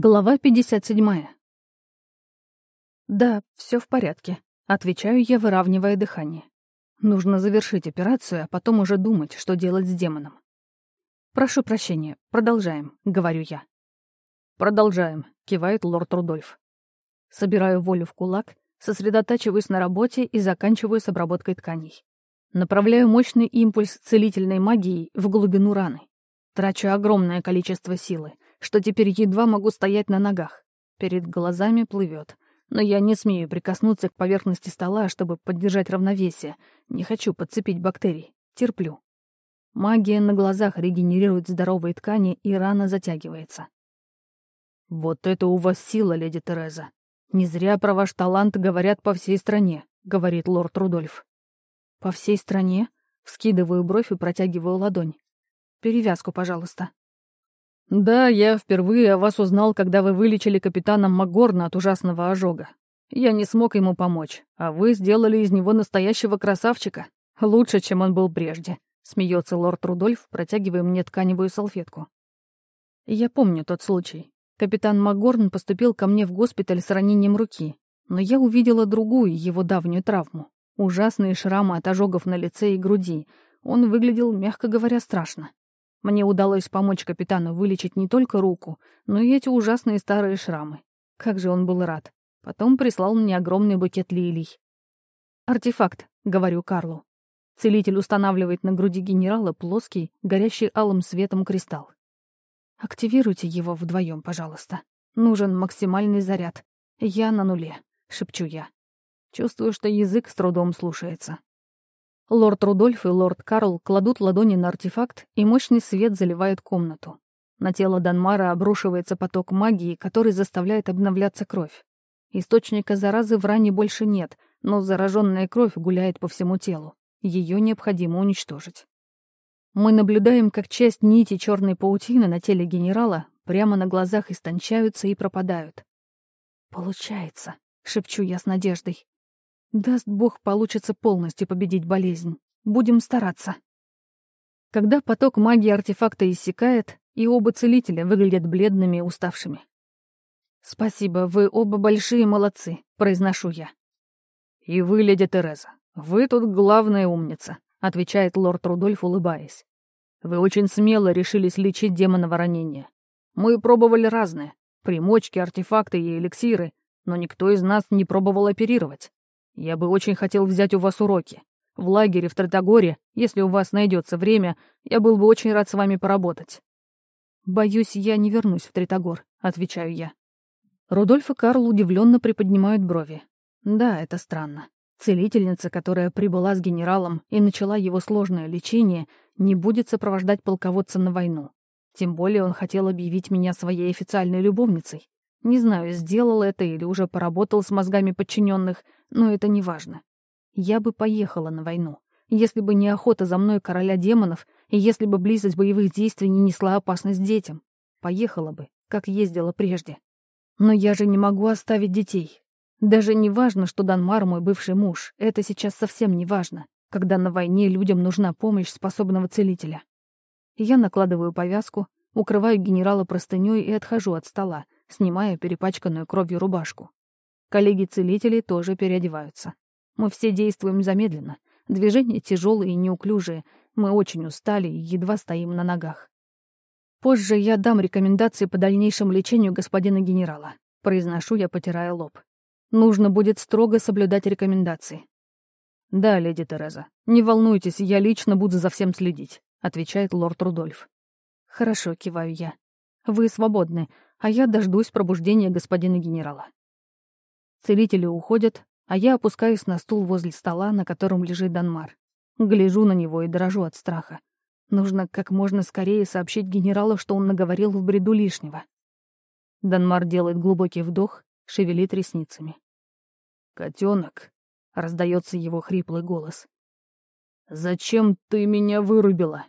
Глава 57. «Да, все в порядке», — отвечаю я, выравнивая дыхание. Нужно завершить операцию, а потом уже думать, что делать с демоном. «Прошу прощения, продолжаем», — говорю я. «Продолжаем», — кивает лорд Рудольф. Собираю волю в кулак, сосредотачиваюсь на работе и заканчиваю с обработкой тканей. Направляю мощный импульс целительной магии в глубину раны. Трачу огромное количество силы — что теперь едва могу стоять на ногах. Перед глазами плывет. Но я не смею прикоснуться к поверхности стола, чтобы поддержать равновесие. Не хочу подцепить бактерий. Терплю. Магия на глазах регенерирует здоровые ткани, и рана затягивается. «Вот это у вас сила, леди Тереза. Не зря про ваш талант говорят по всей стране», — говорит лорд Рудольф. «По всей стране?» — вскидываю бровь и протягиваю ладонь. «Перевязку, пожалуйста». «Да, я впервые о вас узнал, когда вы вылечили капитана Магорна от ужасного ожога. Я не смог ему помочь, а вы сделали из него настоящего красавчика. Лучше, чем он был прежде», — смеется лорд Рудольф, протягивая мне тканевую салфетку. Я помню тот случай. Капитан Магорн поступил ко мне в госпиталь с ранением руки, но я увидела другую его давнюю травму. Ужасные шрамы от ожогов на лице и груди. Он выглядел, мягко говоря, страшно. Мне удалось помочь капитану вылечить не только руку, но и эти ужасные старые шрамы. Как же он был рад. Потом прислал мне огромный букет лилий. «Артефакт», — говорю Карлу. Целитель устанавливает на груди генерала плоский, горящий алым светом кристалл. «Активируйте его вдвоем, пожалуйста. Нужен максимальный заряд. Я на нуле», — шепчу я. Чувствую, что язык с трудом слушается. Лорд Рудольф и лорд Карл кладут ладони на артефакт, и мощный свет заливает комнату. На тело Данмара обрушивается поток магии, который заставляет обновляться кровь. Источника заразы в ране больше нет, но зараженная кровь гуляет по всему телу. Ее необходимо уничтожить. Мы наблюдаем, как часть нити черной паутины на теле генерала прямо на глазах истончаются и пропадают. «Получается», — шепчу я с надеждой. Даст Бог, получится полностью победить болезнь. Будем стараться. Когда поток магии артефакта иссякает, и оба целителя выглядят бледными и уставшими. «Спасибо, вы оба большие молодцы», — произношу я. «И вы, леди Тереза, вы тут главная умница», — отвечает лорд Рудольф, улыбаясь. «Вы очень смело решились лечить демоново ранение. Мы пробовали разные — примочки, артефакты и эликсиры, но никто из нас не пробовал оперировать. Я бы очень хотел взять у вас уроки. В лагере в Тратогоре, если у вас найдется время, я был бы очень рад с вами поработать». «Боюсь, я не вернусь в Тритогор», — отвечаю я. Рудольф и Карл удивленно приподнимают брови. Да, это странно. Целительница, которая прибыла с генералом и начала его сложное лечение, не будет сопровождать полководца на войну. Тем более он хотел объявить меня своей официальной любовницей. Не знаю, сделал это или уже поработал с мозгами подчиненных, но это не важно. Я бы поехала на войну, если бы не охота за мной короля демонов и если бы близость боевых действий не несла опасность детям. Поехала бы, как ездила прежде. Но я же не могу оставить детей. Даже не важно, что Данмар мой бывший муж. Это сейчас совсем не важно, когда на войне людям нужна помощь способного целителя. Я накладываю повязку, укрываю генерала простынёй и отхожу от стола, снимая перепачканную кровью рубашку. Коллеги-целители тоже переодеваются. Мы все действуем замедленно. Движения тяжелые и неуклюжие. Мы очень устали и едва стоим на ногах. Позже я дам рекомендации по дальнейшему лечению господина генерала. Произношу я, потирая лоб. Нужно будет строго соблюдать рекомендации. «Да, леди Тереза, не волнуйтесь, я лично буду за всем следить», — отвечает лорд Рудольф. «Хорошо», — киваю я. «Вы свободны а я дождусь пробуждения господина генерала. Целители уходят, а я опускаюсь на стул возле стола, на котором лежит Данмар. Гляжу на него и дрожу от страха. Нужно как можно скорее сообщить генералу, что он наговорил в бреду лишнего. Данмар делает глубокий вдох, шевелит ресницами. «Котенок», — раздается его хриплый голос. «Зачем ты меня вырубила?»